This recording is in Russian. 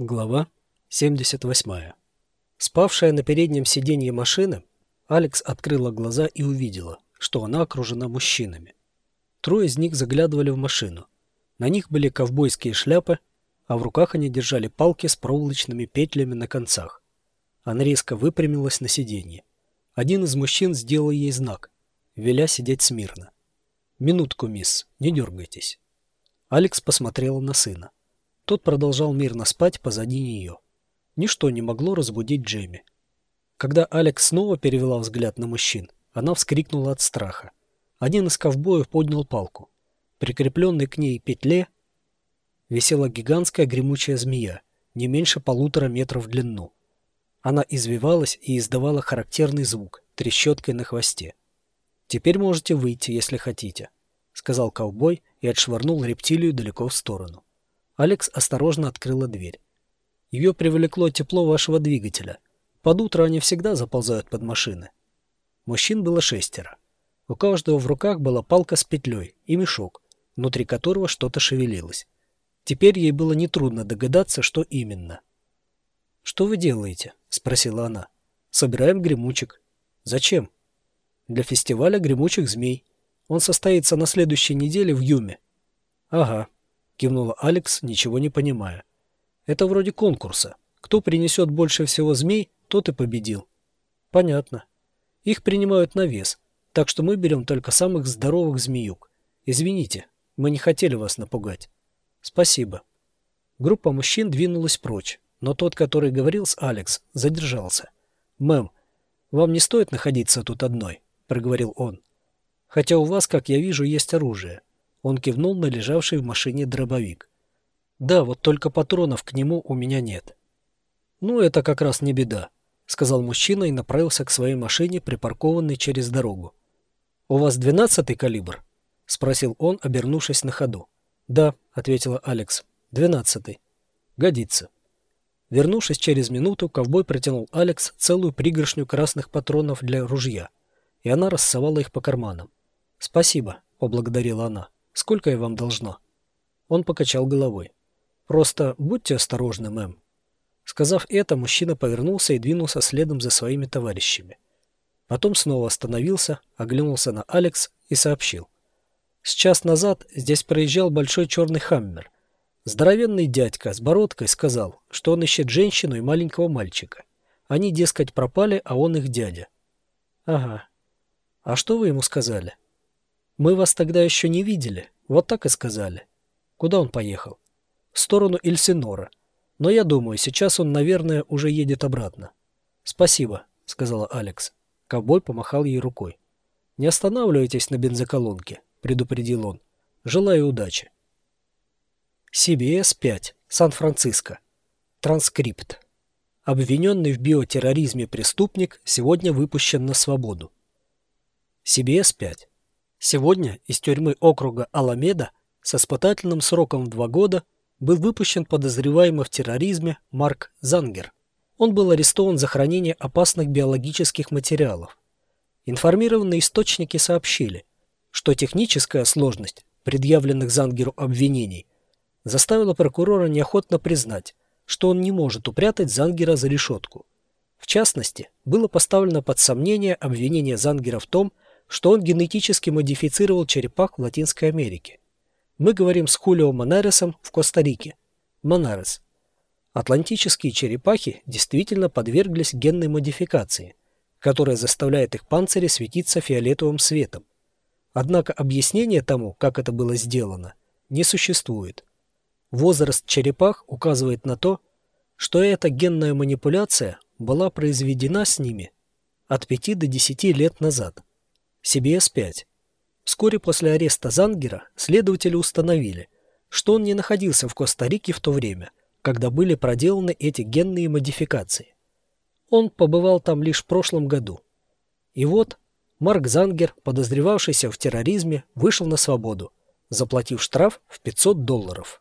Глава 78. Спавшая на переднем сиденье машины, Алекс открыла глаза и увидела, что она окружена мужчинами. Трое из них заглядывали в машину. На них были ковбойские шляпы, а в руках они держали палки с проволочными петлями на концах. Она резко выпрямилась на сиденье. Один из мужчин сделал ей знак, веля сидеть смирно. «Минутку, мисс, не дергайтесь». Алекс посмотрела на сына. Тот продолжал мирно спать позади нее. Ничто не могло разбудить Джейми. Когда Алекс снова перевела взгляд на мужчин, она вскрикнула от страха. Один из ковбоев поднял палку. Прикрепленной к ней петле висела гигантская гремучая змея, не меньше полутора метров в длину. Она извивалась и издавала характерный звук, трещоткой на хвосте. «Теперь можете выйти, если хотите», — сказал ковбой и отшвырнул рептилию далеко в сторону. Алекс осторожно открыла дверь. Ее привлекло тепло вашего двигателя. Под утро они всегда заползают под машины. Мужчин было шестеро. У каждого в руках была палка с петлей и мешок, внутри которого что-то шевелилось. Теперь ей было нетрудно догадаться, что именно. «Что вы делаете?» — спросила она. «Собираем гремучек». «Зачем?» «Для фестиваля гремучих змей. Он состоится на следующей неделе в Юме». «Ага», кивнула Алекс, ничего не понимая. Это вроде конкурса. Кто принесет больше всего змей, тот и победил. Понятно. Их принимают на вес, так что мы берем только самых здоровых змеюк. Извините, мы не хотели вас напугать. Спасибо. Группа мужчин двинулась прочь, но тот, который говорил с Алекс, задержался. «Мэм, вам не стоит находиться тут одной», — проговорил он. «Хотя у вас, как я вижу, есть оружие. Он кивнул на лежавший в машине дробовик. «Да, вот только патронов к нему у меня нет». «Ну, это как раз не беда», — сказал мужчина и направился к своей машине, припаркованной через дорогу. «У вас двенадцатый калибр?» — спросил он, обернувшись на ходу. «Да», — ответила Алекс. «Двенадцатый». «Годится». Вернувшись через минуту, ковбой протянул Алекс целую пригоршню красных патронов для ружья, и она рассовала их по карманам. «Спасибо», — поблагодарила она. Сколько я вам должна?» Он покачал головой. «Просто будьте осторожны, мэм». Сказав это, мужчина повернулся и двинулся следом за своими товарищами. Потом снова остановился, оглянулся на Алекс и сообщил. С час назад здесь проезжал большой черный хаммер. Здоровенный дядька с бородкой сказал, что он ищет женщину и маленького мальчика. Они, дескать, пропали, а он их дядя. Ага. А что вы ему сказали? Мы вас тогда еще не видели. Вот так и сказали. Куда он поехал? В сторону Эльсинора. Но я думаю, сейчас он, наверное, уже едет обратно. Спасибо, сказала Алекс. Ковбой помахал ей рукой. Не останавливайтесь на бензоколонке, предупредил он. Желаю удачи. CBS-5, Сан-Франциско. Транскрипт. Обвиненный в биотерроризме преступник сегодня выпущен на свободу. CBS-5. Сегодня из тюрьмы округа Аламеда с испытательным сроком в два года был выпущен подозреваемый в терроризме Марк Зангер. Он был арестован за хранение опасных биологических материалов. Информированные источники сообщили, что техническая сложность предъявленных Зангеру обвинений заставила прокурора неохотно признать, что он не может упрятать Зангера за решетку. В частности, было поставлено под сомнение обвинение Зангера в том, что он генетически модифицировал черепах в Латинской Америке. Мы говорим с Хулио Монаресом в Коста-Рике. Монарес. Атлантические черепахи действительно подверглись генной модификации, которая заставляет их панцири светиться фиолетовым светом. Однако объяснения тому, как это было сделано, не существует. Возраст черепах указывает на то, что эта генная манипуляция была произведена с ними от 5 до 10 лет назад. CBS-5. Вскоре после ареста Зангера следователи установили, что он не находился в Коста-Рике в то время, когда были проделаны эти генные модификации. Он побывал там лишь в прошлом году. И вот Марк Зангер, подозревавшийся в терроризме, вышел на свободу, заплатив штраф в 500 долларов.